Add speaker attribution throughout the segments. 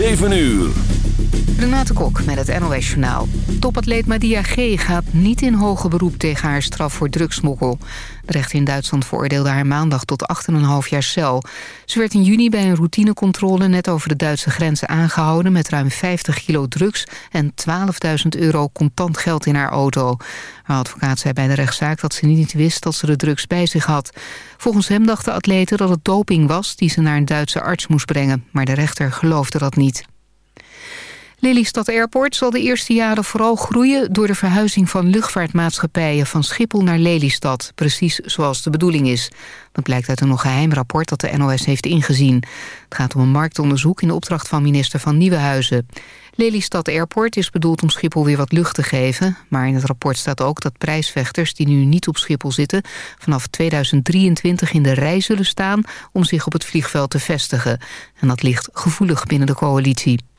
Speaker 1: 7 uur.
Speaker 2: Renate Kok met het NOS Journaal. Topatleet Madia G. gaat niet in hoger beroep tegen haar straf voor drugsmokkel. De rechter in Duitsland veroordeelde haar maandag tot 8,5 jaar cel. Ze werd in juni bij een routinecontrole net over de Duitse grenzen aangehouden... met ruim 50 kilo drugs en 12.000 euro contant geld in haar auto. Haar advocaat zei bij de rechtszaak dat ze niet wist dat ze de drugs bij zich had. Volgens hem dacht de atlete dat het doping was die ze naar een Duitse arts moest brengen. Maar de rechter geloofde dat niet. Lelystad Airport zal de eerste jaren vooral groeien... door de verhuizing van luchtvaartmaatschappijen van Schiphol naar Lelystad. Precies zoals de bedoeling is. Dat blijkt uit een nog geheim rapport dat de NOS heeft ingezien. Het gaat om een marktonderzoek in de opdracht van minister van Nieuwenhuizen. Lelystad Airport is bedoeld om Schiphol weer wat lucht te geven. Maar in het rapport staat ook dat prijsvechters die nu niet op Schiphol zitten... vanaf 2023 in de rij zullen staan om zich op het vliegveld te vestigen. En dat ligt gevoelig binnen de coalitie.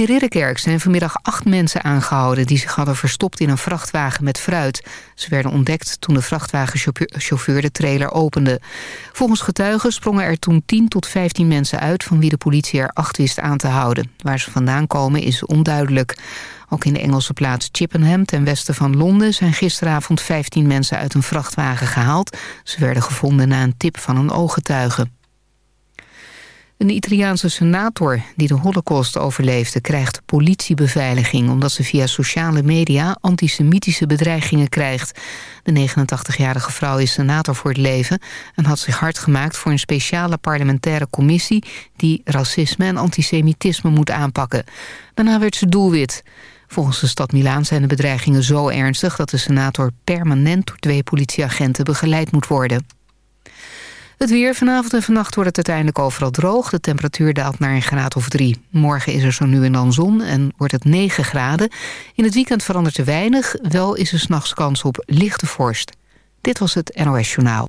Speaker 2: In Ridderkerk zijn vanmiddag acht mensen aangehouden... die zich hadden verstopt in een vrachtwagen met fruit. Ze werden ontdekt toen de vrachtwagenchauffeur de trailer opende. Volgens getuigen sprongen er toen 10 tot 15 mensen uit... van wie de politie er acht wist aan te houden. Waar ze vandaan komen is onduidelijk. Ook in de Engelse plaats Chippenham ten westen van Londen... zijn gisteravond 15 mensen uit een vrachtwagen gehaald. Ze werden gevonden na een tip van een ooggetuige. Een Italiaanse senator die de holocaust overleefde... krijgt politiebeveiliging omdat ze via sociale media... antisemitische bedreigingen krijgt. De 89-jarige vrouw is senator voor het leven... en had zich hard gemaakt voor een speciale parlementaire commissie... die racisme en antisemitisme moet aanpakken. Daarna werd ze doelwit. Volgens de stad Milaan zijn de bedreigingen zo ernstig... dat de senator permanent door twee politieagenten begeleid moet worden. Het weer vanavond en vannacht wordt het uiteindelijk overal droog. De temperatuur daalt naar een graad of drie. Morgen is er zo nu en dan zon en wordt het 9 graden. In het weekend verandert er weinig. Wel is er s'nachts kans op lichte vorst. Dit was het NOS Journaal.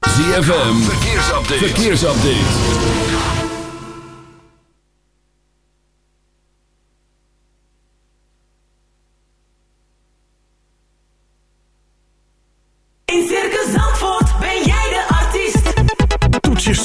Speaker 1: ZFM, verkeersupdate. verkeersupdate.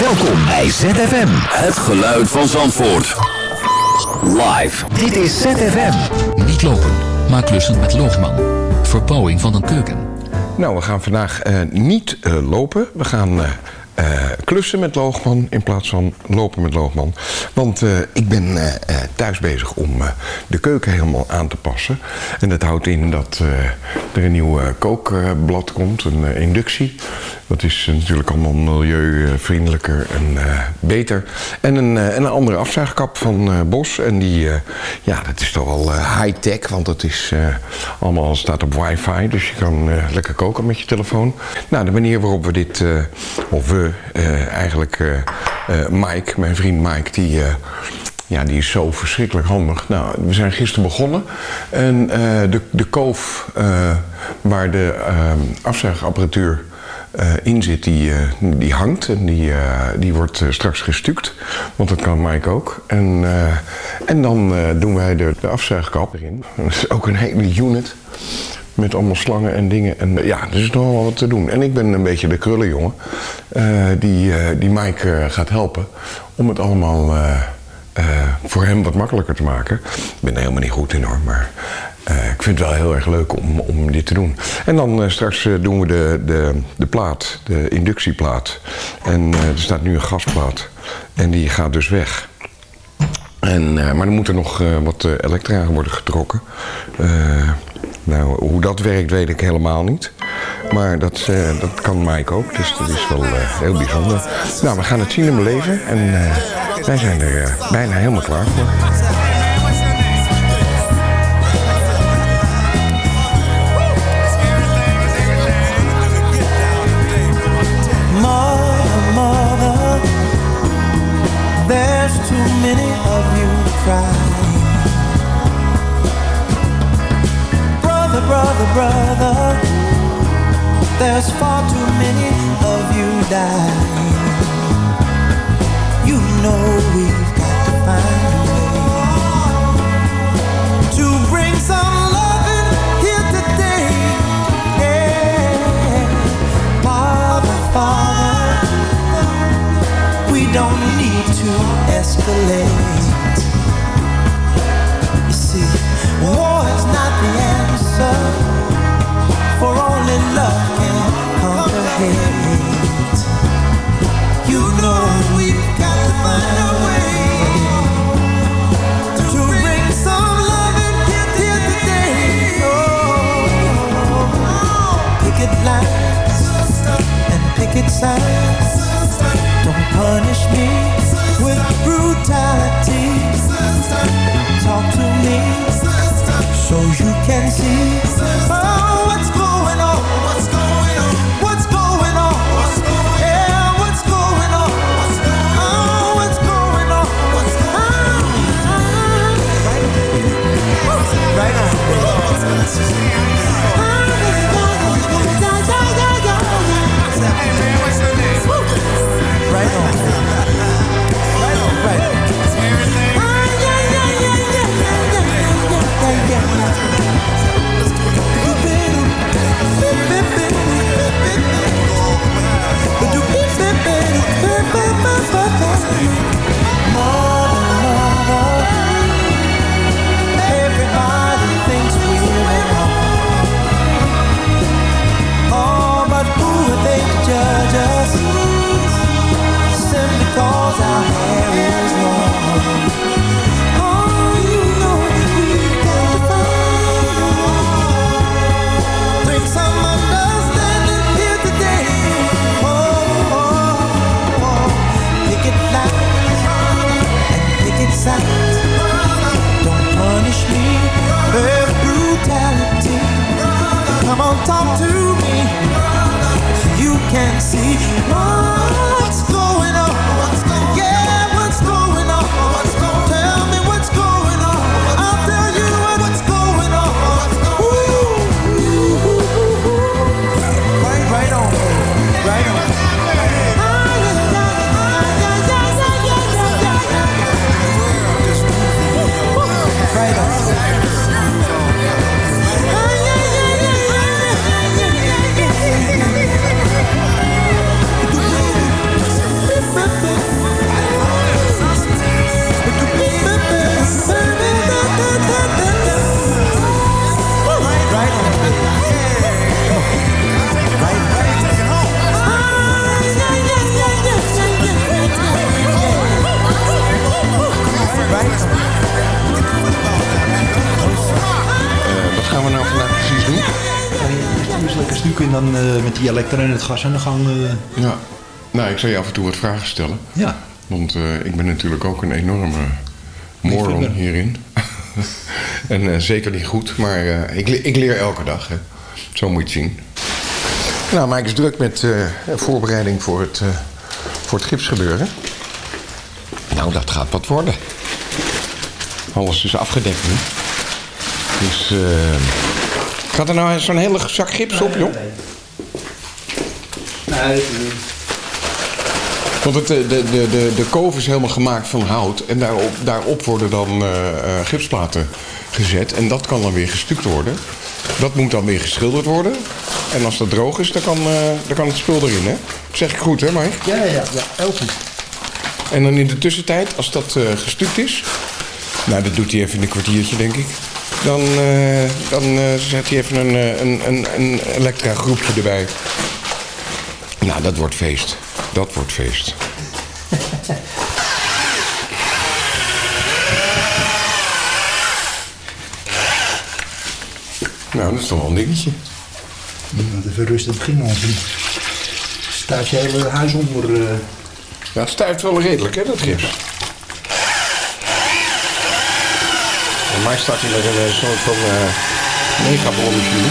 Speaker 1: Welkom bij ZFM. Het geluid van Zandvoort. Live.
Speaker 3: Dit is ZFM. Niet lopen, maar klussen met Loogman. Verbouwing van een keuken.
Speaker 4: Nou, we gaan vandaag eh, niet eh, lopen. We gaan eh, eh, klussen met Loogman in plaats van lopen met Loogman. Want eh, ik ben eh, thuis bezig om de keuken helemaal aan te passen. En dat houdt in dat er een nieuw kookblad komt, een inductie. Dat is eh, natuurlijk allemaal milieuvriendelijker en eh, beter. En een, eh, en een andere afzuigkap van Bos. En die, ja, dat is toch wel high-tech, want het is allemaal staat op wifi. Dus je kan lekker koken met je telefoon. Nou, de manier waarop we dit, of we eigenlijk, Mike, mijn vriend Mike, die... ja, die is zo verschrikkelijk handig. Nou, we zijn gisteren begonnen. En de, de koof waar de eh, afzuigapparatuur eh, in zit, die, eh, die hangt. En die, eh, die wordt straks gestuukt. Want dat kan Mike ook. En, en dan doen wij de, de afzuigkap erin. Dat is ook een hele unit. Met allemaal slangen en dingen. En ja, er is nog wel wat te doen. En ik ben een beetje de krullenjongen. die, die Mike gaat helpen. Om het allemaal... voor hem wat makkelijker te maken. Ik ben er helemaal niet goed in hoor, maar eh, ik vind het wel heel erg leuk om, om dit te doen. En dan eh, straks eh, doen we de, de, de plaat, de inductieplaat. En er staat nu een gasplaat en die gaat dus weg. En, maar dan moet er nog wat elektra worden getrokken. Nou, hoe dat werkt weet ik helemaal niet. Maar dat, dat kan Mike ook, dus dat is wel heel bijzonder. Nou, we gaan het zien en beleven. En eh, wij zijn er bijna helemaal klaar voor.
Speaker 5: You see, not the answer, for only love can conquer hate. You know we've got to find a way to bring some loving here, here today. Oh, picket lines and picket signs. Don't punish me so you can't see.
Speaker 6: Why die elektra en het gas aan de gang. eh.
Speaker 4: Ja. Nou, ik zal je af en toe wat vragen stellen.
Speaker 6: Ja.
Speaker 4: Want eh, ik ben natuurlijk ook een enorme moron hierin. en eh, zeker niet goed, maar ik, ik leer elke dag. Hè. Zo moet je het zien. Nou, Mike is druk met voorbereiding voor het, voor het gipsgebeuren. Nou, dat gaat wat worden. Alles is afgedekt nu. Dus eh, gaat er nou zo'n hele zak gips op, joh?
Speaker 6: Nee,
Speaker 4: Want het, eh, de, de, de, de koof is helemaal gemaakt van hout. En daarop, daarop worden dan eh, eh, gipsplaten gezet. En dat kan dan weer gestuukt worden. Dat moet dan weer geschilderd worden. En als dat droog is, dan kan, dan kan het spul erin, hè? Dat zeg ik goed, hè, Mike?
Speaker 6: Ja, ja, ja, ja, goed.
Speaker 4: En dan in de tussentijd, als dat eh gestuukt is... Nou, dat doet hij even in een kwartiertje, denk ik. Dan, dan zet hij even een, een, een, een elektra groepje erbij. Nou, dat wordt feest. Dat wordt feest. Nou, dat is toch wel een dingetje.
Speaker 6: Wat even rustig beginnen, dan staat je hele huis onder. eh.
Speaker 4: Ja, het stuift wel redelijk, hè, dat gips. En mij staat hij met een eh, soort van eh megabolmachine.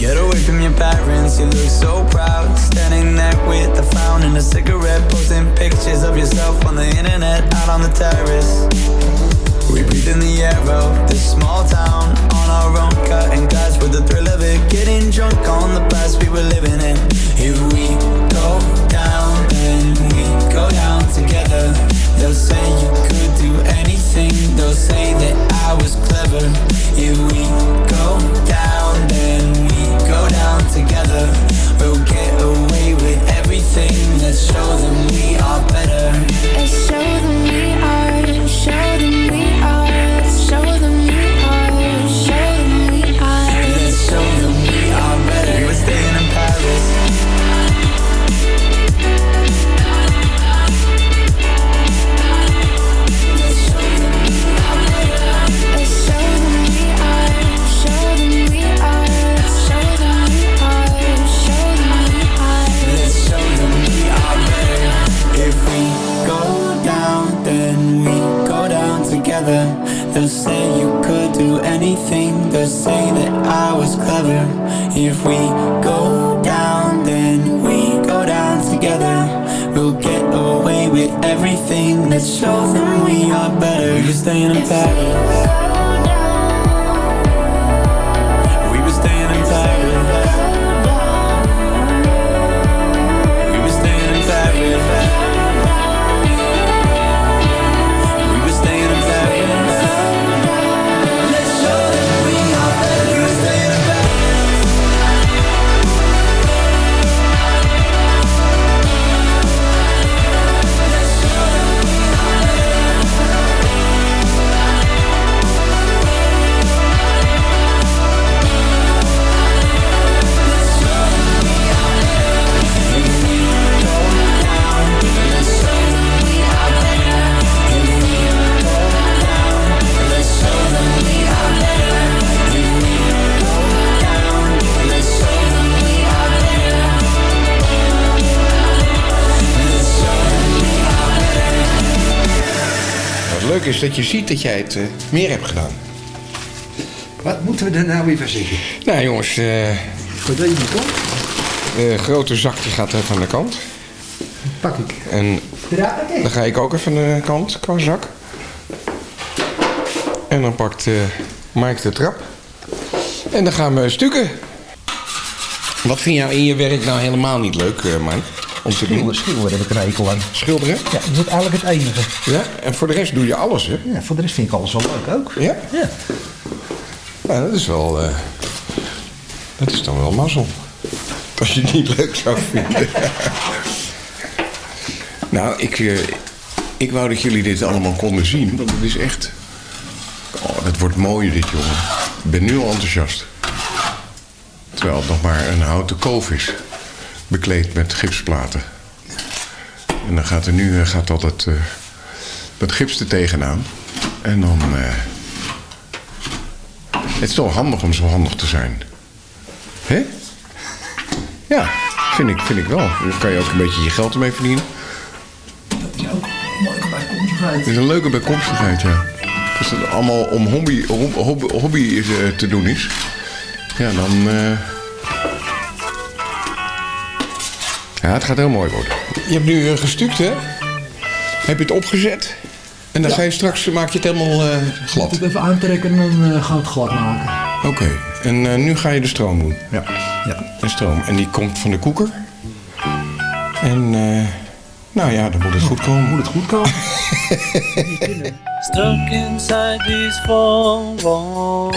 Speaker 7: get away from your parents. You look so proud, standing there with a frown and a cigarette, posting pictures of yourself on the internet, out on the terrace. We breathe in the air of this small town on our own, cutting glass with the thrill of it, getting drunk on the past we were living in. If we go down, then we go down together. They'll say you could do anything, they'll say that I was clever. If we go down, then go down together. We'll get away with everything, let's show them we are better.
Speaker 8: Let's show them we are, show them we
Speaker 4: je ziet dat jij het eh, meer hebt gedaan.
Speaker 6: Wat moeten we er nou weer van zeggen?
Speaker 4: Nou jongens,
Speaker 6: deed je?
Speaker 4: De grote zak die gaat even aan de kant.
Speaker 6: Pak ik.
Speaker 4: En dan ga ik ook even aan de kant qua zak. En dan pakt eh Mike de trap. En dan gaan we stukken. Wat vind jij in je werk nou helemaal niet leuk, Mike? Om te
Speaker 6: Schilderen,
Speaker 4: doen?
Speaker 6: schilderen heb ik een hekel aan.
Speaker 4: Schilderen?
Speaker 6: Ja, dat is eigenlijk het enige.
Speaker 4: Ja, en voor de rest doe je alles, hè?
Speaker 6: Ja, voor de rest vind ik alles wel leuk ook.
Speaker 4: Ja?
Speaker 6: Ja.
Speaker 4: Ja, dat is wel... eh, dat is dan wel mazzel. Als je het niet leuk zou vinden. nou, ik, eh, ik wou dat jullie dit allemaal konden zien. Want het is echt... Oh, het wordt mooi, dit, jongen. Ik ben nu al enthousiast. Terwijl het nog maar een houten koof is. Bekleed met gipsplaten. En dan gaat er nu eh, gaat dat het, eh, dat gips er tegenaan. En dan... eh, het is wel handig om zo handig te zijn. Hè? Ja, vind ik, vind ik wel. Dan kan je ook een beetje je geld ermee verdienen.
Speaker 6: Leuke bijkomstigheid.
Speaker 4: Het is een leuke bijkomstigheid, ja. Als het allemaal om hobby, hobby, hobby, te doen is, ja, dan. Ja, het gaat heel mooi worden. Je hebt nu eh, gestuukt, hè? Heb je het opgezet? En dan ga je straks, maak je het helemaal eh, glad.
Speaker 6: Ik even aantrekken en dan eh, gaan we het glad maken.
Speaker 4: Oké, en eh, nu ga je de stroom doen?
Speaker 6: Ja. ja.
Speaker 4: De stroom. En die komt van de koeker? En, eh, nou ja, dan moet het goed komen.
Speaker 6: Moet het goed komen?
Speaker 9: Stuck inside these four walls.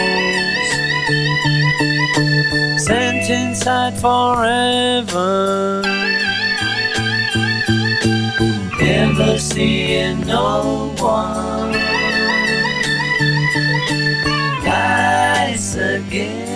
Speaker 9: Sent inside forever. Never seeing no one. Nice again.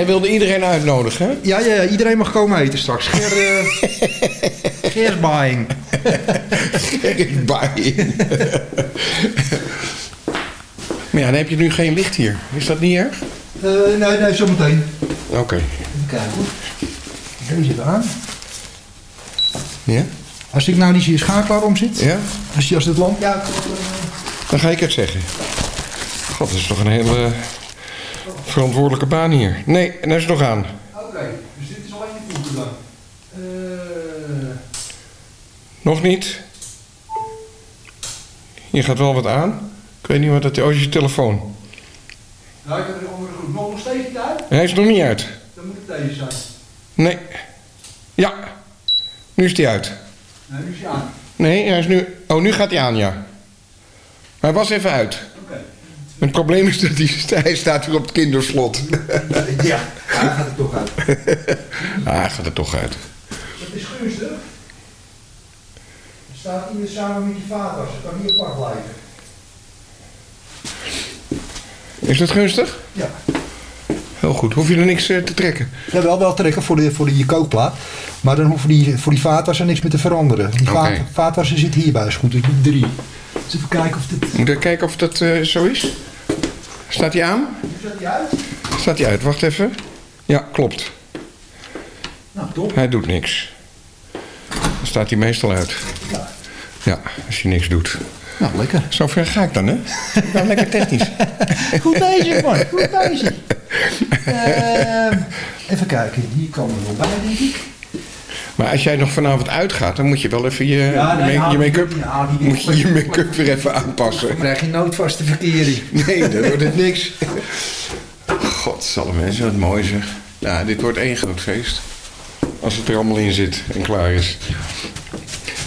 Speaker 4: Jij wilde iedereen uitnodigen, hè?
Speaker 6: Ja, ja, ja, iedereen mag komen eten straks. Ger, uh, Gersbaaien.
Speaker 4: Gersbaaien. maar ja, dan heb je nu geen licht hier. Is dat niet erg?
Speaker 6: Uh, nee, nee, zometeen.
Speaker 4: Oké.
Speaker 6: Even kijken hoor. Deze aan.
Speaker 4: Ja?
Speaker 6: Als ik nou die schakelaar om zit.
Speaker 4: Ja?
Speaker 6: Als, je, als het lampje uit...
Speaker 4: Dan ga ik het zeggen. God, dat is toch een hele verantwoordelijke baan hier. Nee, en hij is nog aan.
Speaker 6: Oké, dus dit is alleen dan. Uh...
Speaker 4: Nog niet. Je gaat wel wat aan. Ik weet niet wat dat is. Oh, is je telefoon.
Speaker 6: Nou, ik heb er andere groep nog steeds niet uit.
Speaker 4: Hij is nog niet uit.
Speaker 6: Dan moet het deze zijn.
Speaker 4: Nee. Ja. Nu is hij uit.
Speaker 6: Nee, nu is hij aan.
Speaker 4: Nee, hij is nu... Oh, nu gaat hij aan, ja. Maar hij was even uit. Het probleem is dat hij, hij staat weer op het kinderslot.
Speaker 6: ja, hij gaat er toch uit.
Speaker 4: ah, hij gaat er toch uit.
Speaker 6: Dat is gunstig. Het staat hier samen met je vader. Ze kan niet apart blijven.
Speaker 4: Is dat gunstig?
Speaker 6: Ja.
Speaker 4: Heel goed. Hoef je er niks eh, te trekken?
Speaker 6: Ja, wel, wel trekken voor, de, voor de, je kookplaat. Maar dan hoeven die, voor die vaatwasser niks meer te veranderen. Die vaatwasser zit hierbij. Is goed, dus drie. Dus even kijken of dit...
Speaker 4: Moet ik kijken of dat eh, zo is? Staat hij aan?
Speaker 6: Zet die uit?
Speaker 4: Staat hij uit? Wacht even. Ja, klopt.
Speaker 6: Nou, top.
Speaker 4: Hij doet niks. Dan staat hij meestal uit.
Speaker 6: Ja.
Speaker 4: Ja, als hij niks doet.
Speaker 6: Nou, lekker.
Speaker 4: Zo ver ga ik dan, hè? Ik ben lekker technisch.
Speaker 6: Goed bezig, man. Goed bezig. Ehm, even kijken. Hier komen we wel bij, denk ik.
Speaker 4: Maar als jij nog vanavond uitgaat, dan moet je wel even je,
Speaker 6: Ja, nee,
Speaker 4: je, make-up
Speaker 6: ja, die-
Speaker 4: moet je, je make-up weer even aanpassen.
Speaker 6: Dan krijg je noodvaste verkering.
Speaker 4: Nee, dat wordt het niks. Godsalle mensen, wat mooi zeg. Ja, dit wordt één groot feest. Als het er allemaal in zit en klaar is.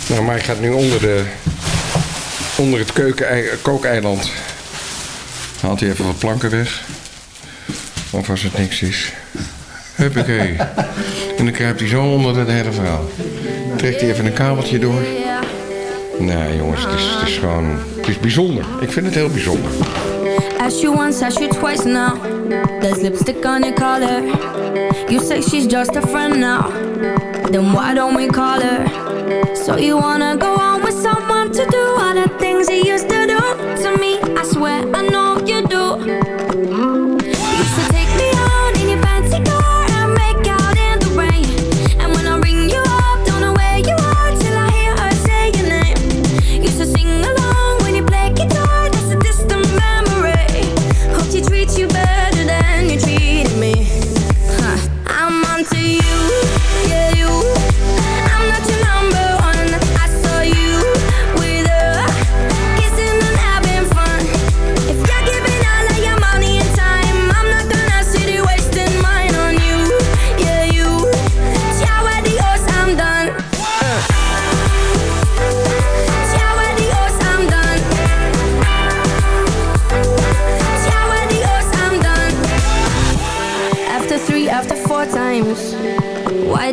Speaker 4: Nou, maar ik ga nu onder, de, onder het keuken, kookeiland. Haalt hij even wat planken weg. Of als het niks is. Huppakee. En dan kruipt hij zo onder het hele verhaal. Trekt hij even een kabeltje door. Nou jongens, het is, het is gewoon... Het is bijzonder. Ik vind het heel bijzonder.
Speaker 10: Asked you once, asked you twice now. There's lipstick on your collar. You say she's just a friend now. Then why don't we call her? So you wanna go on with someone to do all the things he used to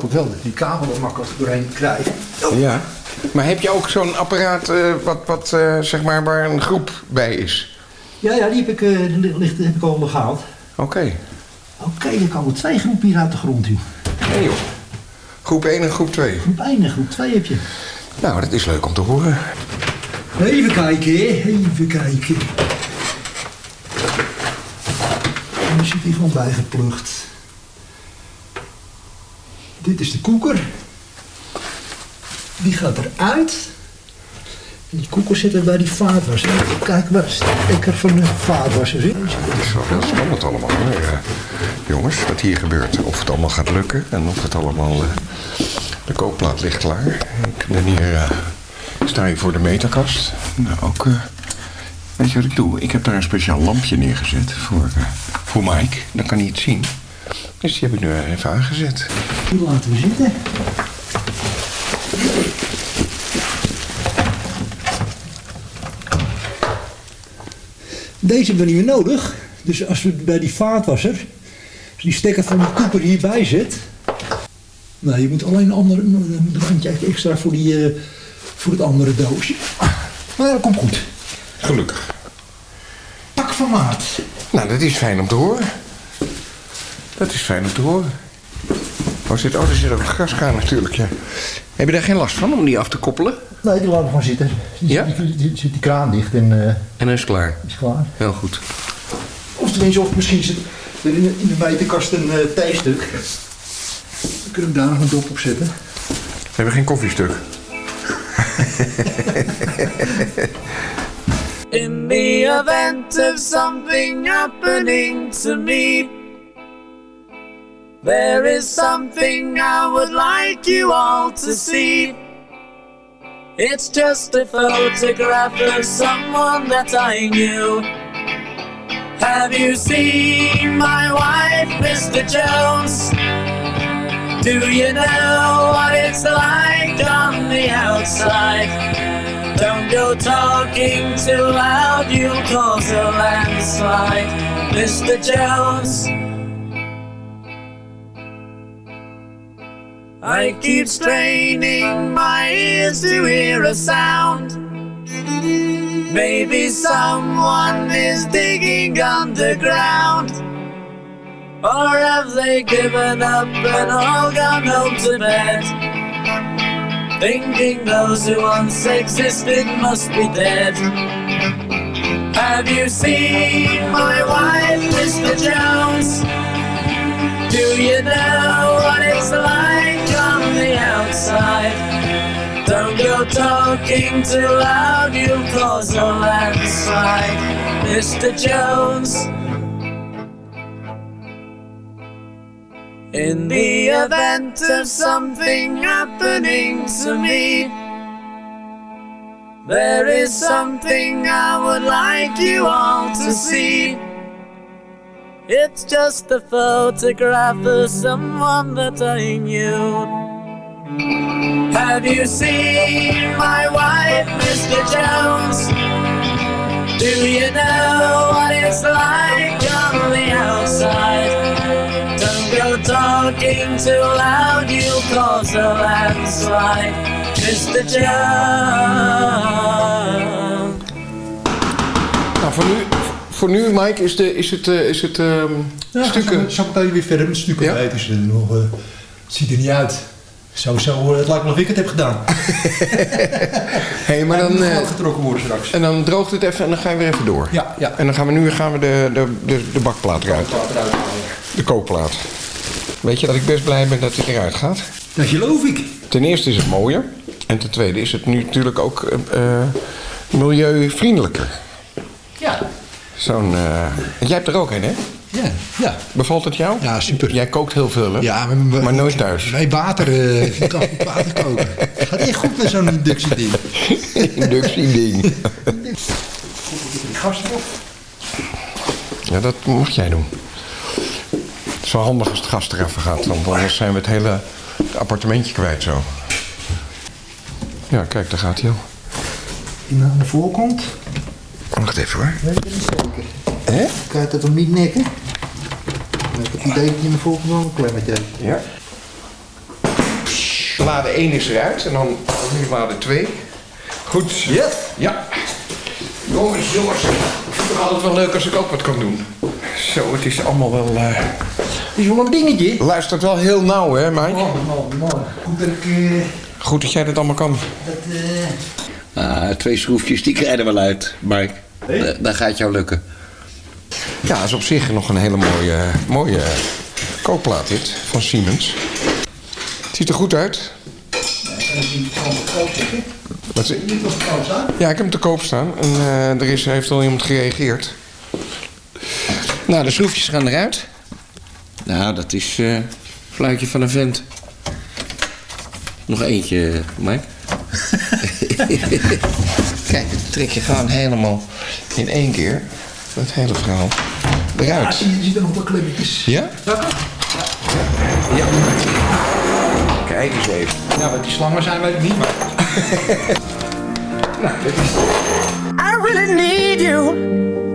Speaker 6: Hoop ik wel dat die kabel er makkelijk doorheen krijgen.
Speaker 4: Ja. Maar heb je ook zo'n apparaat eh, wat, wat eh, zeg maar, waar een groep bij is?
Speaker 6: Ja, ja, die heb ik, die ligt, heb ik al gehaald.
Speaker 4: Oké.
Speaker 6: Oké, dan komen twee groepen hier uit de grond, joh.
Speaker 4: Nee joh. Groep 1 en groep 2.
Speaker 6: Groep 1 en groep 2 heb je.
Speaker 4: Nou, dat is leuk om te horen.
Speaker 6: Even kijken. Even kijken. En er zit hier gewoon bijgeplucht. Dit is de koeker. Die gaat eruit. En die koeker zit er bij die vaatwasser. Kijk waar de stekker van de vaatwasser zit.
Speaker 4: Het is wel heel spannend allemaal. Eh, jongens, wat hier gebeurt. Of het allemaal gaat lukken en of het allemaal... eh, de kookplaat ligt klaar. Ik ben hier... ik sta hier voor de meterkast. Nou, ook... eh, weet je wat ik doe? Ik heb daar een speciaal lampje neergezet voor, voor Mike. Dan kan hij het zien. Dus die heb ik nu even aangezet.
Speaker 6: Die laten we zitten. Deze hebben we niet meer nodig. Dus als we bij die vaatwasser als die stekker van de koeper hierbij zet. Nou, je moet alleen een ander een randje extra voor, die, eh, voor het andere doosje. Maar dat komt goed.
Speaker 4: Gelukkig.
Speaker 6: Pak van maat.
Speaker 4: Nou, dat is fijn om te horen. Dat is fijn om te horen. Oh, zit, oh er zit ook een gaskraan natuurlijk, ja. Heb je daar geen last van om die af te koppelen?
Speaker 6: Nee, die laten we gewoon zitten. Die,
Speaker 4: Ja?
Speaker 6: die, die- zit die kraan dicht en eh,
Speaker 4: En dan is het klaar.
Speaker 6: is klaar.
Speaker 4: Heel goed.
Speaker 6: Of tenminste, of misschien zit er in de, in de meterkast een uh, theestuk. Dan kunnen we daar nog een dop op zetten.
Speaker 4: We hebben geen koffiestuk.
Speaker 9: In the event of something happening to me, there is something I would like you all to see. It's just a photograph of someone that I knew. Have you seen my wife, Mr. Jones? Do you know what it's like on the outside? Don't go talking too loud, you'll cause a landslide, Mr. Jones. I keep straining my ears to hear a sound. Maybe someone is digging underground. Or have they given up and all gone home to bed? Thinking those who once existed must be dead. Have you seen my wife, Mr. Jones? Do you know what it's like the outside? Don't go talking too loud, you'll cause a landslide, Mr. Jones. In the event of something happening to me, there is something I would like you all to see. It's just a photograph of someone that I knew. Have you seen my wife, Mr. Jones? Do you know what it's like on the outside? Don't go talking too loud, you'll cause a landslide, Mr. Jones.
Speaker 4: Nou, voor nu, voor nu Mike, is, de, is het, eh, is het ehm,
Speaker 6: Ja,
Speaker 4: stukken...
Speaker 6: Zo meteen weer verder met stukken
Speaker 4: Ja?
Speaker 6: ze nog. eh, het ziet er niet uit. Sowieso, eh, het lijkt wel of ik het heb gedaan.
Speaker 4: Hé, maar dan...
Speaker 6: moet
Speaker 4: eh,
Speaker 6: getrokken worden straks.
Speaker 4: en dan droogt het even en dan ga je weer even door.
Speaker 6: Ja, ja.
Speaker 4: En dan gaan we nu gaan we de, de, de, de bakplaat eruit. De kookplaat. Weet je dat ik best blij ben dat hij eruit gaat?
Speaker 6: Dat geloof ik.
Speaker 4: Ten eerste is het mooier. En ten tweede is het nu natuurlijk ook eh, milieuvriendelijker.
Speaker 6: Ja.
Speaker 4: Zo'n... Jij hebt er ook een, hè?
Speaker 6: Ja, ja.
Speaker 4: Bevalt het jou?
Speaker 6: Ja, super.
Speaker 4: Jij kookt heel veel, hè?
Speaker 6: Ja, maar,
Speaker 4: Maar nooit thuis.
Speaker 6: Nee, water. eh, ik kan goed water koken. Het gaat echt goed met zo'n inductieding.
Speaker 4: Inductieding.
Speaker 6: Erop.
Speaker 4: Ja, dat mag jij doen. Het is wel handig als het gas er even gaat, want anders zijn we het hele appartementje kwijt zo. Ja, kijk, daar gaat hij al.
Speaker 6: Die aan de voorkant.
Speaker 4: Wacht even hoor.
Speaker 6: Weet ik niet zeker.
Speaker 4: Hè?
Speaker 6: Kan je dat hem niet nekken? Ik heb het idee dat je in de voorkant wel een klemmetje heeft.
Speaker 4: Ja. lade 1 is eruit en dan nu lade 2. Goed.
Speaker 6: Ja?
Speaker 4: Ja. Jongens, jongens. Ik vind het altijd wel leuk als ik ook wat kan doen. Zo, het is allemaal wel... eh
Speaker 6: Het is wel een dingetje.
Speaker 4: Luistert wel heel nauw, hè, Mike?
Speaker 6: Oh, mooi, mooi. Goed dat ik... eh,
Speaker 4: Goed dat jij dat allemaal kan.
Speaker 6: dat, eh,
Speaker 11: Ah, twee schroefjes, die krijgen er wel uit, Mike. Da- Dat gaat jou lukken.
Speaker 4: Ja, dat is op zich nog een hele mooie, mooie kookplaat dit, van Siemens. Het ziet er goed uit. Wat is-. Ja, ik heb hem te koop staan en eh, er is, heeft al iemand gereageerd. Nou, de schroefjes gaan eruit. Nou, dat is eh fluitje van een vent.
Speaker 11: Nog eentje, Mike.
Speaker 4: Kijk, dat trek je gewoon helemaal in één keer. Dat hele verhaal
Speaker 6: Ja,
Speaker 4: eruit.
Speaker 6: zie je, er zitten nog wat klemmetjes.
Speaker 4: Ja? Ja. Kijk eens even.
Speaker 6: Nou, wat die slangen zijn, weet ik niet, maar...
Speaker 4: nou, dit is...
Speaker 12: I really need you.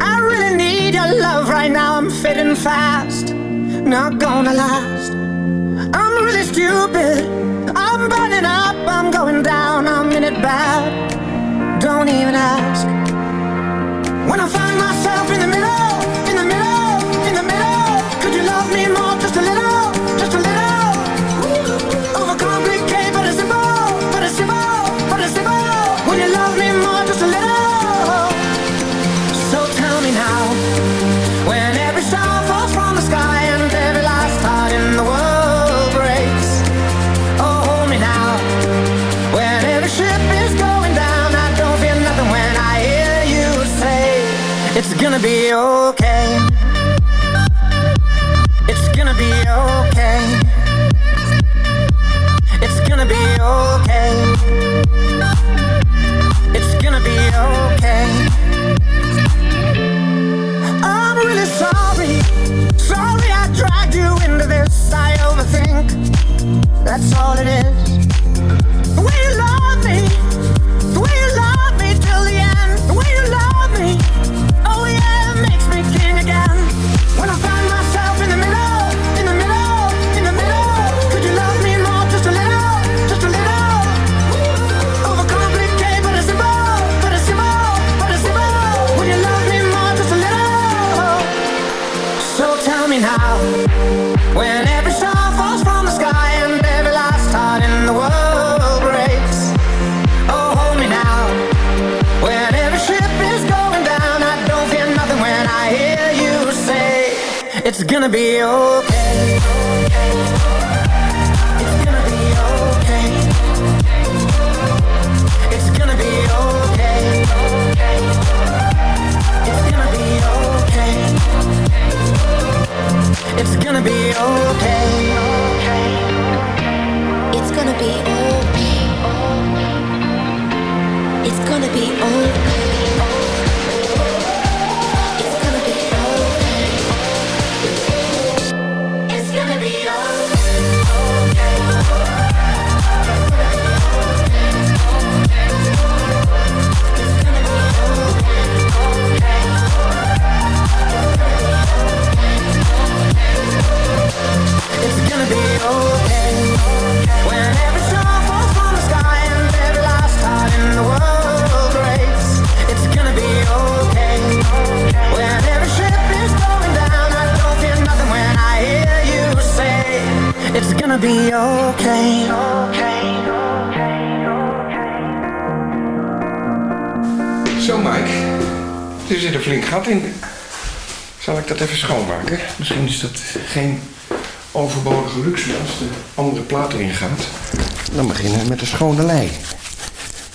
Speaker 12: I really need your love right now. I'm fitting fast, not gonna last. I'm really stupid. I'm burning up. I'm going down. I'm in it bad. Don't even ask. When I find myself in the middle, in the middle, in the middle, could you love me more? Just a little, gonna be okay.
Speaker 4: Zo, Mike. Er zit een flink gat in. Zal ik dat even schoonmaken? Misschien is dat geen overbodige luxe als de andere plaat erin gaat. Dan beginnen we met de schone lei.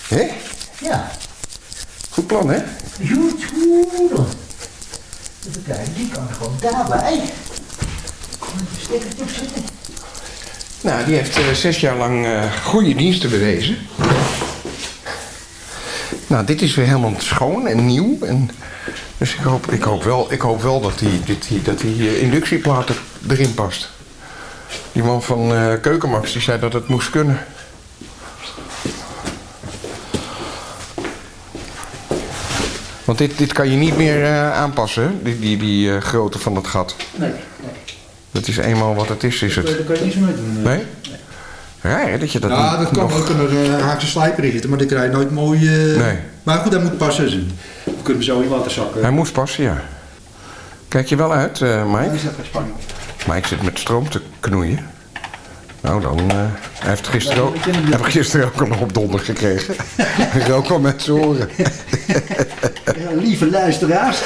Speaker 4: Hé?
Speaker 6: Ja.
Speaker 4: Goed plan, hè?
Speaker 6: Goed, goed. Die kan gewoon daarbij. Kom een stekkertje opzetten.
Speaker 4: Nou, die heeft eh, zes jaar lang eh, goede diensten bewezen. Nou, dit is weer helemaal schoon en nieuw. En, dus ik hoop, ik hoop wel, ik hoop wel dat die, dit, die, dat die eh, inductieplaat er, erin past. Die man van eh, Keukenmax die zei dat het moest kunnen. Want dit, dit kan je niet meer eh, aanpassen, die, die, die eh, grootte van het gat.
Speaker 6: Nee, nee.
Speaker 4: Dat is eenmaal wat het is, is het.
Speaker 6: Daar kan je niets mee doen.
Speaker 4: Nee? Raar hè, dat je dat
Speaker 6: ja, dat kan
Speaker 4: nog-
Speaker 6: ook een uh, haakse slijper in zitten, maar dan krijg je nooit mooi... eh,
Speaker 4: Nee.
Speaker 6: Maar goed, dat moet passen. We kunnen hem zo in water zakken.
Speaker 4: Hij moest passen, ja. Kijk je wel uit, eh, Mike? Mike zit met stroom te knoeien. Nou, dan... eh, hij heeft gisteren ook, hij heeft gisteren ook al nog op donder gekregen. Rook al met zijn oren.
Speaker 6: Ja, lieve luisteraars.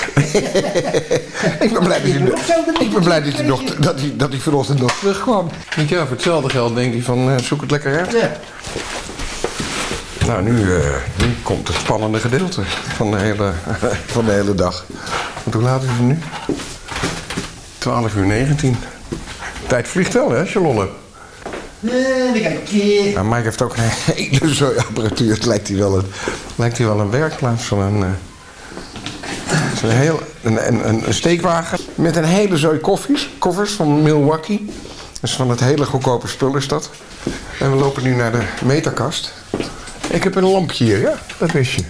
Speaker 4: ik ben blij dat hij, nog- ik ben blij dat hij, nog, dat hij, dat hij vanochtend nog terugkwam. Want ja, voor hetzelfde geld denkt hij van eh, zoek het lekker uit. Nou, nu, eh, nu komt het spannende gedeelte van de hele, van de hele dag. Want hoe laat is het nu? 12 uur 19. Tijd vliegt wel, hè, Charlotte?
Speaker 6: Nee, kijk ik.
Speaker 4: Ja, Mike heeft ook een hele zooi apparatuur. Het lijkt hij wel een, lijkt hij wel een werkplaats van een... eh, is een, heel, een, een, een- een steekwagen met een hele zooi koffies, koffers van Milwaukee. Dus van het hele goedkope spul is dat. En we lopen nu naar de meterkast. Ik heb een lampje hier, ja, dat wist je.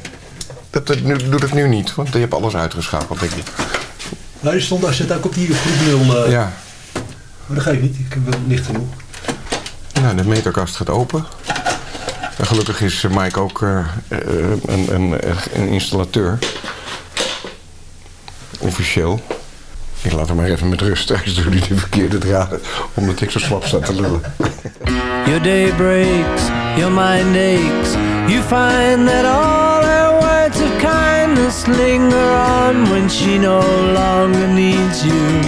Speaker 4: Dat, dat nu, doet het nu niet, want je hebt alles uitgeschakeld, denk ik.
Speaker 6: Nou, die stond daar zit ook op die groep 0. eh,
Speaker 4: Ja,
Speaker 6: Maar dat geeft niet, ik heb wel licht genoeg.
Speaker 4: Nou, de meterkast gaat open. En gelukkig is Mike ook eh, een, een, een installateur. Officieel. Ik laat hem maar even met rust. Straks doe hij de verkeerde draden. Omdat ik zo slap sta te lullen.
Speaker 9: Your day breaks, your mind aches. You find that all her words of kindness linger on when she no longer needs you.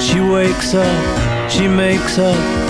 Speaker 9: She wakes up, she makes up,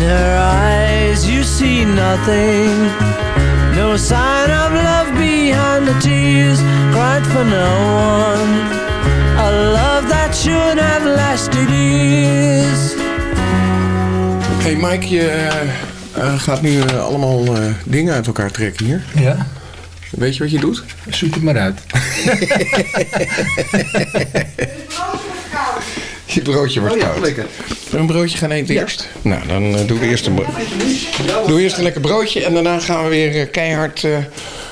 Speaker 9: her eyes you see nothing. No sign of love behind the tears cried for no one. A love that should have lasted years.
Speaker 4: Hey Mike, je eh, eh, gaat nu eh, allemaal eh, dingen uit elkaar trekken hier.
Speaker 6: Ja.
Speaker 4: Weet je wat je doet?
Speaker 6: Zoek het maar uit.
Speaker 4: Je broodje wordt
Speaker 6: Oh ja,
Speaker 4: koud. een broodje gaan eten eerst? Nou, dan eh, doen we eerst een, bro- doe eerst een lekker broodje en daarna gaan we weer eh, keihard... eh,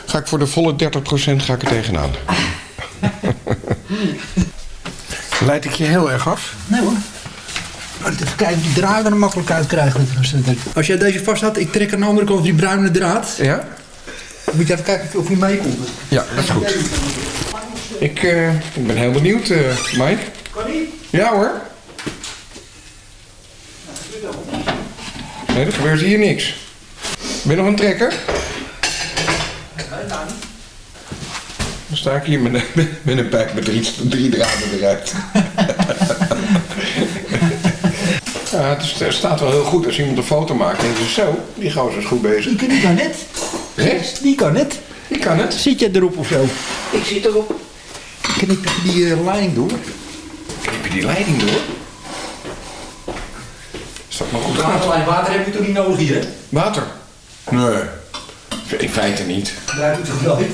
Speaker 4: ga ik voor de volle 30% ga ik er tegenaan. Leid ik je heel erg af?
Speaker 6: Nee hoor. Even kijken of die draad er makkelijk uit krijgt. Als jij deze vast had, ik trek aan de andere kant die bruine draad.
Speaker 4: Ja?
Speaker 6: Moet je even kijken of die meekomt.
Speaker 4: Ja, dat is goed. Ik, eh, ik ben heel benieuwd, eh, Mike.
Speaker 6: Kan niet?
Speaker 4: Ja hoor. Nee, er gebeurt hier niks. Ben je nog een trekker? Dan sta ik hier met een, met een pijp met drie, drie draden eruit. ja, het, is- het staat wel heel goed als iemand een foto maakt. En je zo, die gozer is goed bezig.
Speaker 6: Die, die kan net. Die kan net.
Speaker 4: Die kan het.
Speaker 6: Zit je erop of zo?
Speaker 4: Ik zit erop.
Speaker 6: Knip je die eh, leiding door?
Speaker 4: Knip je die leiding door? Is dat maar goed gaat?
Speaker 6: Water, water heb je toch niet nodig hier, hè?
Speaker 4: Water? Nee. In feite niet.
Speaker 6: Draait het toch nooit?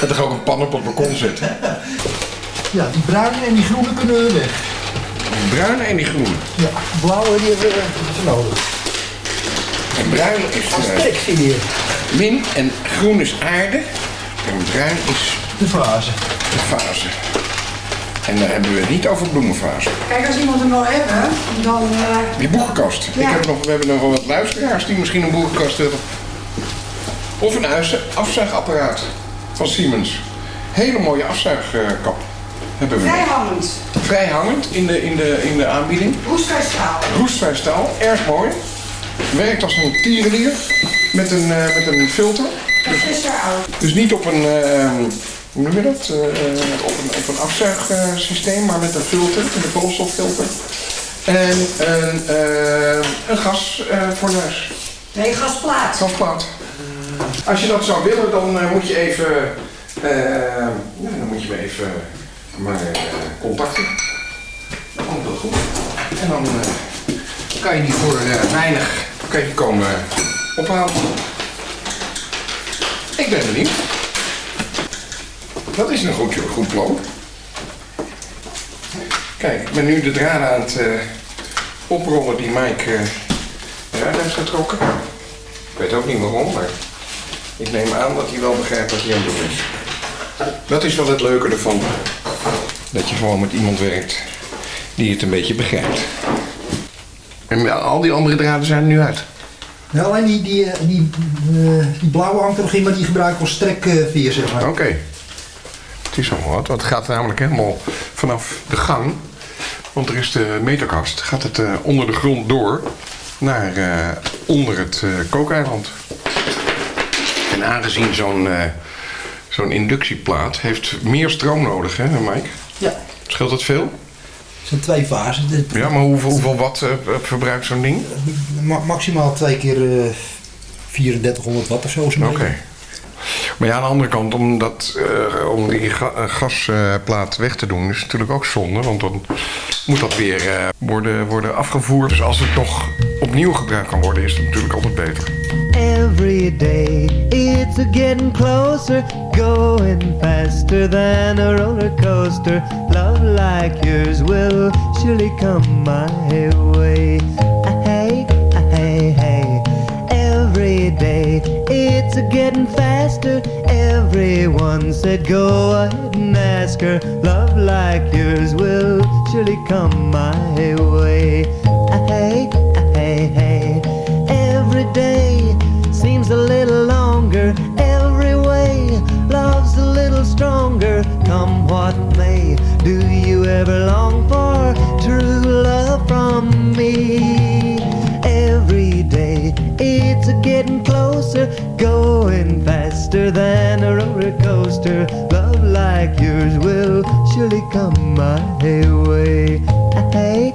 Speaker 4: Dat er ook een pan op het balkon zetten.
Speaker 6: Ja, die bruine en die groene kunnen weg.
Speaker 4: Die bruine en die groene.
Speaker 6: Ja, blauwe die hebben we nodig.
Speaker 4: En bruin is uh, min en groen is aarde. En bruin is
Speaker 6: de fase.
Speaker 4: De fase. En daar hebben we het niet over bloemenfase.
Speaker 13: Kijk, als iemand hem wil hebben, dan... eh,
Speaker 4: Die boekenkast.
Speaker 13: Ja.
Speaker 4: Ik heb nog, we hebben nog wel wat luisteraars die misschien een boekenkast willen. Of een afzu- afzuigapparaat van Siemens. Hele mooie afzuigkap hebben we.
Speaker 13: Vrijhangend.
Speaker 4: Vrijhangend in de, in de, in de aanbieding.
Speaker 13: Roestvrij staal.
Speaker 4: Roestvrij staal, erg mooi. Werkt als een tierenlier met een, eh, met een filter.
Speaker 13: Dat is er oud.
Speaker 4: Dus niet op een, eh, hoe noem je dat? Eh, op een, op een afzuigsysteem, maar met een filter, een koolstoffilter. En een, eh een gasfornuis.
Speaker 13: Nee, gasplaat.
Speaker 4: Gasplaat. Als je dat zou willen, dan eh, moet je even, eh, ja, dan moet je me even maar eh, contacten. Dan komt dat goed. En dan eh, kan je die voor eh, weinig kan je komen ophalen. Ik ben benieuwd. Dat is een goed, goed plan. Kijk, ik ben nu de draden aan het eh, oprollen die Mike eh eruit heeft getrokken. Ik weet ook niet waarom, maar ik neem aan dat hij wel begrijpt wat hij aan het doen is. Dat is wel het leuke ervan. Dat je gewoon met iemand werkt die het een beetje begrijpt. En al die andere draden zijn er nu uit.
Speaker 6: Ja, alleen die, die, eh, die, die blauwe hangt er nog maar die gebruik ik als strekveer, zeg maar.
Speaker 4: Oké. Is al wat, want het gaat namelijk helemaal vanaf de gang. Want er is de meterkast. Gaat het eh, onder de grond door naar eh, onder het eh, kookeiland. En aangezien zo'n zo'n inductieplaat heeft meer stroom nodig, hè Mike?
Speaker 6: Ja.
Speaker 4: Scheelt dat veel?
Speaker 6: Het zijn twee fasen.
Speaker 4: Ja, maar hoeveel, hoeveel watt verbruikt zo'n ding?
Speaker 6: ma- maximaal twee keer eh 3400 watt of zo.
Speaker 4: Oké.
Speaker 6: beetje.
Speaker 4: Maar ja, aan de andere kant, om, dat, eh, om die eh, gasplaat weg te doen, is natuurlijk ook zonde. Want dan moet dat weer eh, worden, worden afgevoerd. Dus als het nog opnieuw gebruikt kan worden, is het natuurlijk altijd beter.
Speaker 14: Every day it's getting closer, faster than a roller coaster. Love like yours will surely come my way. It's a getting faster. Everyone said go ahead and ask her. Love like yours will surely come my way. Ah, Hey, ah, hey, hey. Every day seems a little longer. Every way love's a little stronger. Come what may, do you ever long for true love from me? It's a getting closer, going faster than a roller coaster. Love like yours will surely come my way. Hey,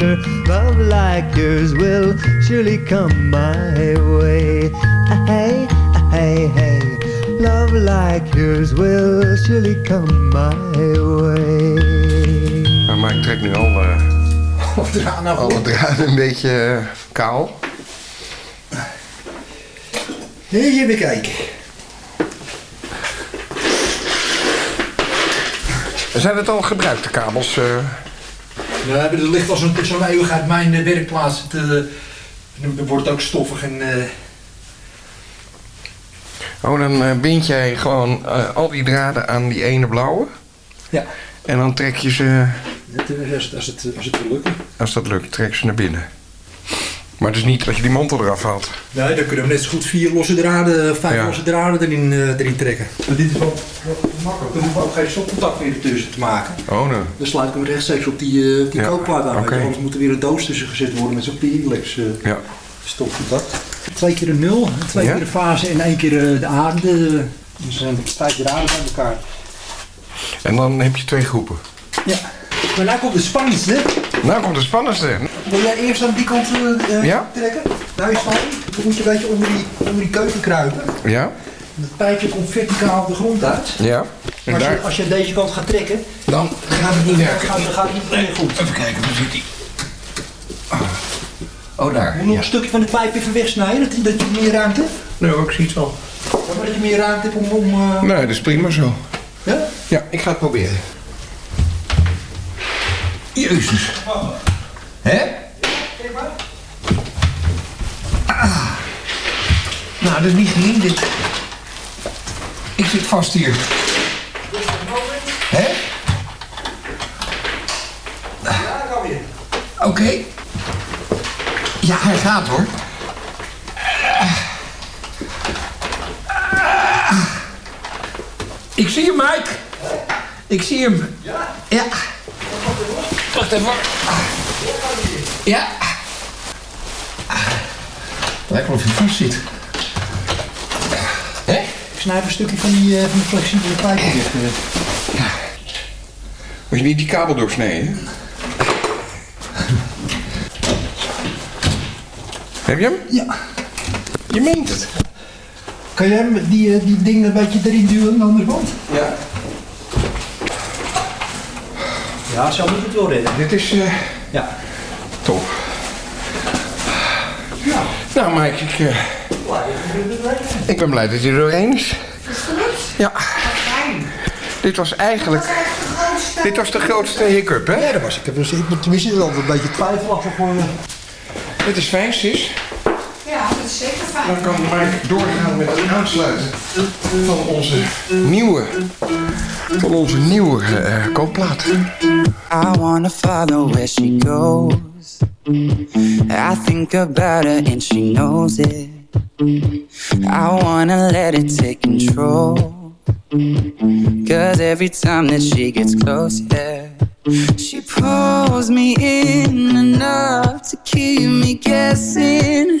Speaker 14: Love like yours will surely come my way. Hey, hey, hey. Love like yours will surely come my way.
Speaker 4: Nou, maar ik trek nu al eh,
Speaker 6: draden
Speaker 4: alle draden een beetje eh, kaal.
Speaker 6: Even bekijken.
Speaker 4: Zijn het al gebruikte kabels? eh?
Speaker 6: Ja, er ligt als een, zo'n eeuwigheid mijn eh, werkplaats. Het, dan wordt het ook stoffig en... eh,
Speaker 4: Oh, dan bind jij gewoon al die draden aan die ene blauwe.
Speaker 6: Ja.
Speaker 4: En dan trek je ze,
Speaker 6: het, eh, als, het- als, het, als het wil lukken.
Speaker 4: als dat lukt, trek ze naar binnen. Maar het is niet dat je die mantel eraf haalt.
Speaker 6: Nee, dan kunnen we net zo goed vier losse draden, vijf
Speaker 4: Ja.
Speaker 6: losse draden erin, eh, erin trekken. Maar dit is wel, makkelijk. Dan hoeven we ook geen stopcontact meer tussen te maken.
Speaker 4: Oh, nee.
Speaker 6: Dan sluit ik hem rechtstreeks op die, eh die kookplaat aan.
Speaker 4: oké.
Speaker 6: Anders moet er weer een doos tussen gezet worden met zo'n Pirilex eh
Speaker 4: Ja.
Speaker 6: stopcontact. Twee keer een nul, twee
Speaker 4: Ja?
Speaker 6: keer de fase en één keer eh, de aarde. Dus zijn vijf draden bij elkaar.
Speaker 4: En dan heb je twee groepen.
Speaker 6: Ja. Maar nou komt het spannendste.
Speaker 4: Nou komt het spannendste.
Speaker 6: Wil jij eerst aan die kant eh, eh,
Speaker 4: Ja.
Speaker 6: trekken? Nou is fijn. Dan moet je een beetje onder die, onder die keuken kruipen.
Speaker 4: Ja?
Speaker 6: Het pijpje komt verticaal de grond uit.
Speaker 4: Ja. En
Speaker 6: als,
Speaker 4: daar...
Speaker 6: je, als je deze kant gaat trekken,
Speaker 4: Dan
Speaker 6: dan gaat het niet, dan gaat, dan gaat het niet meer goed.
Speaker 4: Even kijken, waar zit hij? Oh, daar.
Speaker 6: Moet je nog een stukje van de pijp even wegsnijden, dat, dat je meer ruimte hebt?
Speaker 4: Nee, ik zie het wel.
Speaker 6: Maar dat je meer ruimte hebt om... om eh,
Speaker 4: Nee, dat is prima zo.
Speaker 6: Ja?
Speaker 4: Ja, ik ga het proberen. Jezus. Hè? Ah. Nou, dat is niet gering dit. Ik zit vast hier. Hè?
Speaker 6: Ja, kan weer.
Speaker 4: Oké. Ja, hij gaat hoor. Ik zie hem, Mike. Ik zie hem. Ja? Ja. Wacht even. Ja. Lijkt wel of hij vast zit. Hè?
Speaker 6: Ik snijp een stukje van die, eh, van die flexibele pijp eh.
Speaker 4: Moet je niet die kabel doorsnijden? Heb je hem?
Speaker 6: Ja.
Speaker 4: Je meent het.
Speaker 6: Kan jij hem die, eh, die ding een beetje erin duwen aan de andere kant?
Speaker 4: Ja.
Speaker 6: Ja, zo moet het wel redden.
Speaker 4: Dit is eh,
Speaker 6: Ja.
Speaker 4: top.
Speaker 6: Ja.
Speaker 4: Nou, Mike, ik, eh, ik ben blij dat je er doorheen is. Ja. Dit was eigenlijk... Dit was de grootste hiccup, hè?
Speaker 6: Ja, dat was ik. heb dus, ik tenminste is altijd een beetje twijfelachtig voor...
Speaker 4: Dit is fijn, sis.
Speaker 13: Is zeker fijn.
Speaker 4: Dan kan Mike doorgaan met het aansluiten van onze nieuwe, van onze nieuwe eh, koopplaat.
Speaker 15: I wanna follow where she goes. I think about her and she knows it. I wanna let it take control. Cause every time that she gets close, yeah, she pulls me in enough to keep me guessing.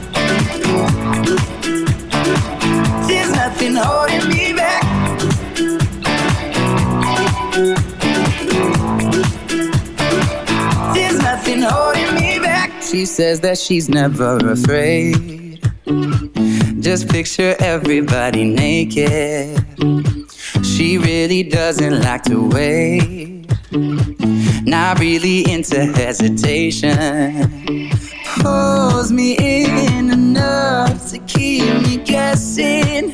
Speaker 15: Nothing holding me back. There's nothing holding me back. She says that she's never afraid. Just picture everybody naked. She really doesn't like to wait. Not really into hesitation. Pulls me in enough to keep me guessing.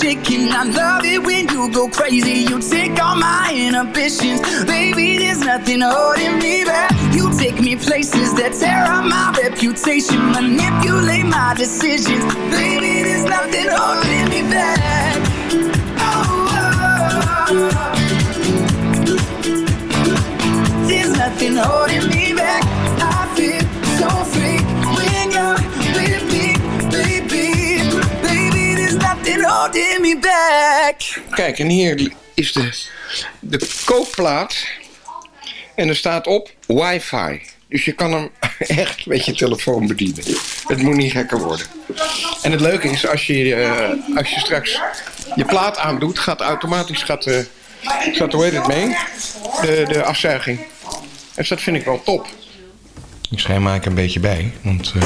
Speaker 15: And I love it when you go crazy. You take all my inhibitions. Baby, there's nothing holding me back. You take me places that tear up my reputation. Manipulate my decisions. Baby, there's nothing holding me back. Oh, oh, oh. There's nothing holding me back. Holding me back.
Speaker 4: Kijk, en hier is de, de kookplaat. En er staat op wifi. Dus je kan hem echt met je telefoon bedienen. Het moet niet gekker worden. En het leuke is, als je, eh, als je straks je plaat aandoet... gaat automatisch, gaat, de gaat hoe heet het mee? De, de afzuiging. Dus dat vind ik wel top. Ik schijn maak een beetje bij, want... eh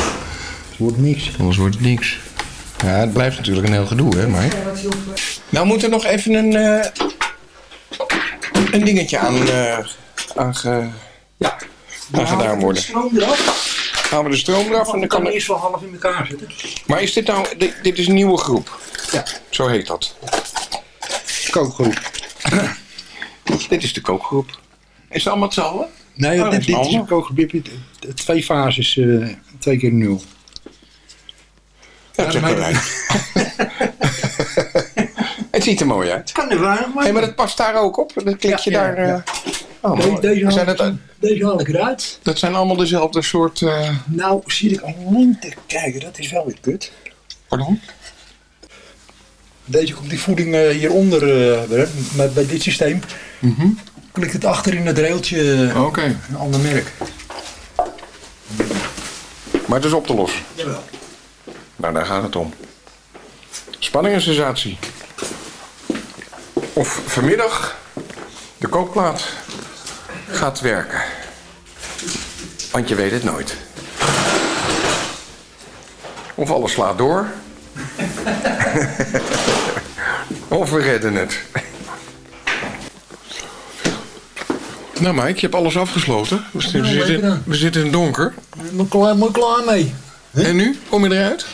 Speaker 6: wordt niks.
Speaker 4: Anders wordt het niks. Ja, het blijft natuurlijk een heel gedoe, hè, maar... Nou moet er nog even een, eh, een dingetje aan, eh aan, ge, ja, aan gedaan worden.
Speaker 6: Stroom eraf.
Speaker 4: Halen we de stroom eraf en dan kan
Speaker 6: kan
Speaker 4: er...
Speaker 6: eerst wel half in elkaar zitten.
Speaker 4: Maar is dit nou... Dit, dit is een nieuwe groep?
Speaker 6: Ja.
Speaker 4: Zo heet dat.
Speaker 6: Kookgroep.
Speaker 4: dit is de kookgroep. Is het allemaal hetzelfde?
Speaker 6: Nee,
Speaker 4: Oh,
Speaker 6: dit,
Speaker 4: is
Speaker 6: dit is een eh, Twee fases, eh, twee keer nul.
Speaker 4: Dat erbij. het ziet er mooi uit.
Speaker 6: Kan er weinig, maar...
Speaker 4: Hey, maar dat past daar ook op? Dat klik je
Speaker 6: Ja, ja,
Speaker 4: daar... eh,
Speaker 6: ja.
Speaker 4: Oh,
Speaker 6: Deze, haal,
Speaker 4: Zijn
Speaker 6: ik-
Speaker 4: dat,
Speaker 6: deze haal ik eruit.
Speaker 4: dat zijn allemaal dezelfde soort... eh,
Speaker 6: Nou, zie ik alleen te kijken. Dat is wel weer kut.
Speaker 4: Pardon?
Speaker 6: Deze komt die voeding eh, hieronder. eh, met, bij dit systeem klikt het achter in het railtje.
Speaker 4: Oké.
Speaker 6: Een ander merk.
Speaker 4: Maar het is op te lossen.
Speaker 6: Jawel.
Speaker 4: Nou, daar gaat het om. Spanning en sensatie. Of vanmiddag de kookplaat gaat werken. Want je weet het nooit. Of alles slaat door. of we redden het. Nou Mike, je hebt alles afgesloten. We, zitten- we zitten, in het donker.
Speaker 6: Ik ben klaar, ben klaar mee.
Speaker 4: En nu? Kom je eruit?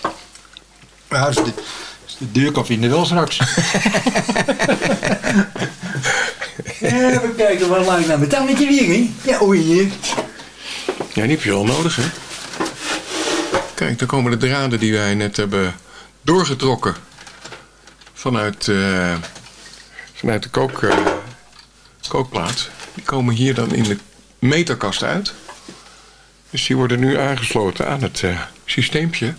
Speaker 6: Ja, als de, als de deur kan vinden wel straks. ja, even kijken, wat lijkt nou met dat met je wiering? Ja, oei hier.
Speaker 4: Ja, die heb je wel nodig, hè? Kijk, daar komen de draden die wij net hebben doorgetrokken. Vanuit, eh, vanuit de kook, eh, kookplaat. Die komen hier dan in de meterkast uit. Dus die worden nu aangesloten aan het eh, systeempje.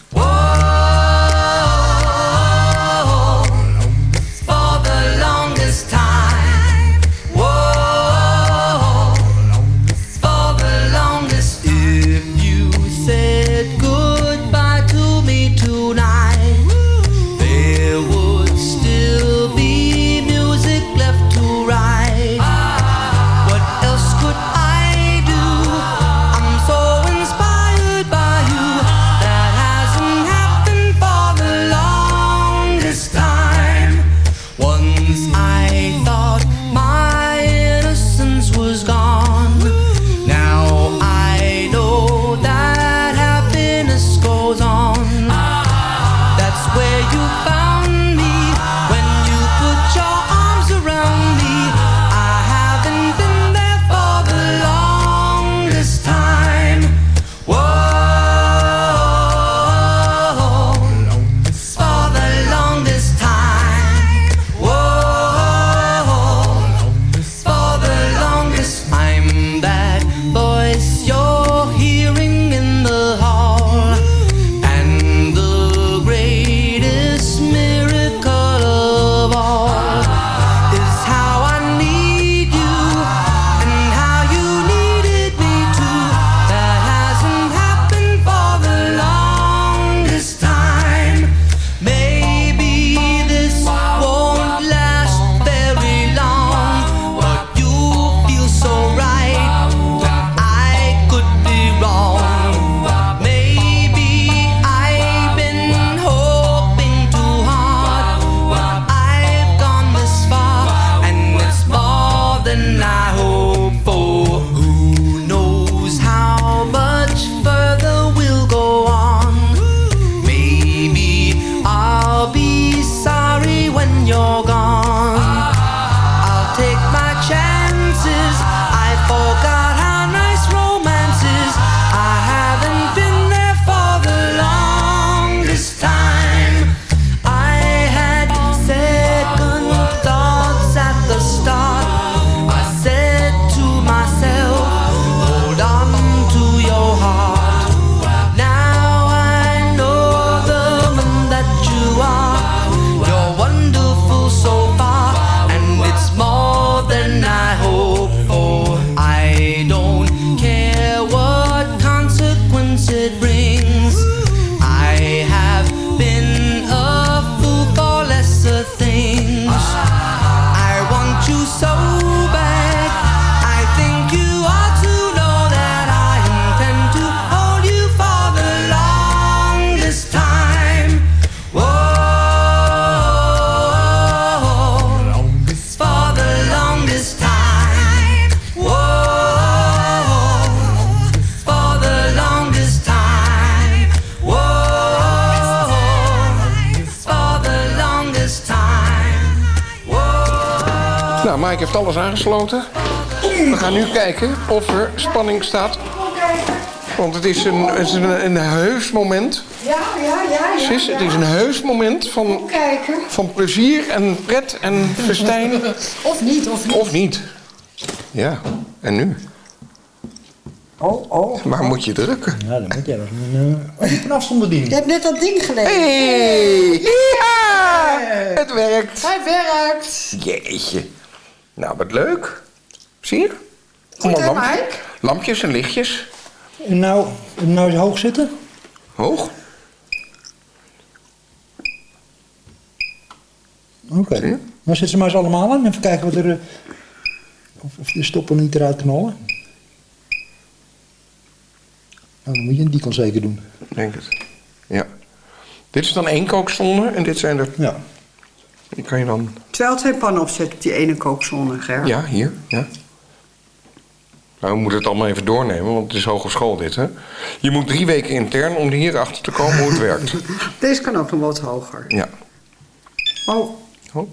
Speaker 4: Aangesloten. We gaan nu kijken of er spanning staat. Want het is een, het is een, een heus moment.
Speaker 12: Ja, ja, ja. ja
Speaker 4: Sis, het is een heus moment van,
Speaker 12: Kijken.
Speaker 4: van plezier en pret en festijn.
Speaker 12: Of niet, of niet.
Speaker 4: Of niet. Ja, en nu?
Speaker 6: Oh, oh.
Speaker 4: Waar moet je drukken?
Speaker 6: Ja, dan moet jij wel een, een afstandsbediening.
Speaker 12: Je hebt net dat ding gelezen.
Speaker 4: Hey! Ja! Het werkt.
Speaker 12: Hij werkt.
Speaker 4: Jeetje. Nou, wat leuk. Zie je?
Speaker 12: Goed hè,
Speaker 4: lampjes,
Speaker 12: Mike?
Speaker 4: lampjes en lichtjes.
Speaker 6: En nou, nou eens hoog zitten.
Speaker 4: Hoog.
Speaker 6: Oké. Nou zetten ze maar eens allemaal aan. Even kijken wat er... eh, Of, of de stoppen niet eruit knallen. Nou, dan moet je die kan zeker doen.
Speaker 4: Denk het. Ja. Dit is dan één kookzonde en dit zijn er...
Speaker 6: Ja.
Speaker 4: Die kan je dan...
Speaker 12: Terwijl twee pannen opzetten op die ene kookzone, Ger.
Speaker 4: Ja, hier. Ja. Nou, we moeten het allemaal even doornemen, want het is hogeschool dit, hè. Je moet drie weken intern om hierachter te komen hoe het werkt.
Speaker 12: Deze kan ook nog wat hoger.
Speaker 4: Ja.
Speaker 12: Oh.
Speaker 4: Oh.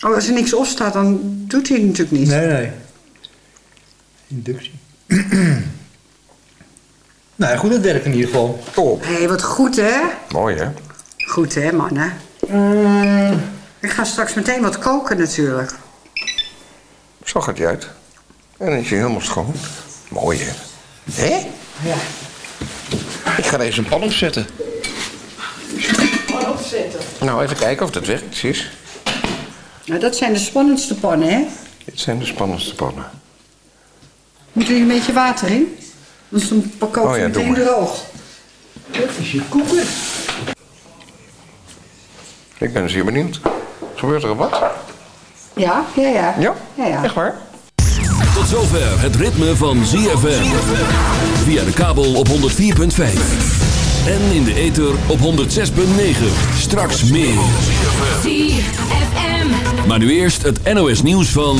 Speaker 12: Oh, als er niks op staat, dan doet hij het natuurlijk niet.
Speaker 6: Nee, nee. Inductie. nou ja, goed, het werkt in ieder geval.
Speaker 4: Top.
Speaker 12: Hé, hey, wat goed hè?
Speaker 4: Mooi, hè?
Speaker 12: Goed hè, mannen?
Speaker 6: Eh,
Speaker 12: Ik ga straks meteen wat koken natuurlijk.
Speaker 4: Zo gaat hij uit. En dan is hij helemaal schoon. Mooi, hè? Hé?
Speaker 12: Ja.
Speaker 4: Ik ga deze een pan opzetten.
Speaker 12: Pan opzetten.
Speaker 4: Nou, even kijken of dat werkt, sis.
Speaker 12: Nou, dat zijn de spannendste pannen, hè?
Speaker 4: Dit zijn de spannendste pannen.
Speaker 12: Moet er een beetje water in? Dan pak ik
Speaker 4: Oh ja, doe
Speaker 12: meteen droog.
Speaker 6: Dat is je koeken.
Speaker 4: Ik ben zeer benieuwd. Gebeurt er wat?
Speaker 12: Ja, ja, ja.
Speaker 4: Ja?
Speaker 12: Ja, ja.
Speaker 4: Echt waar?
Speaker 1: Tot zover het ritme van ZFM. Via de kabel op 104.5. En in de ether op 106.9. Straks meer.
Speaker 10: ZFM.
Speaker 1: Maar nu eerst het NOS nieuws van...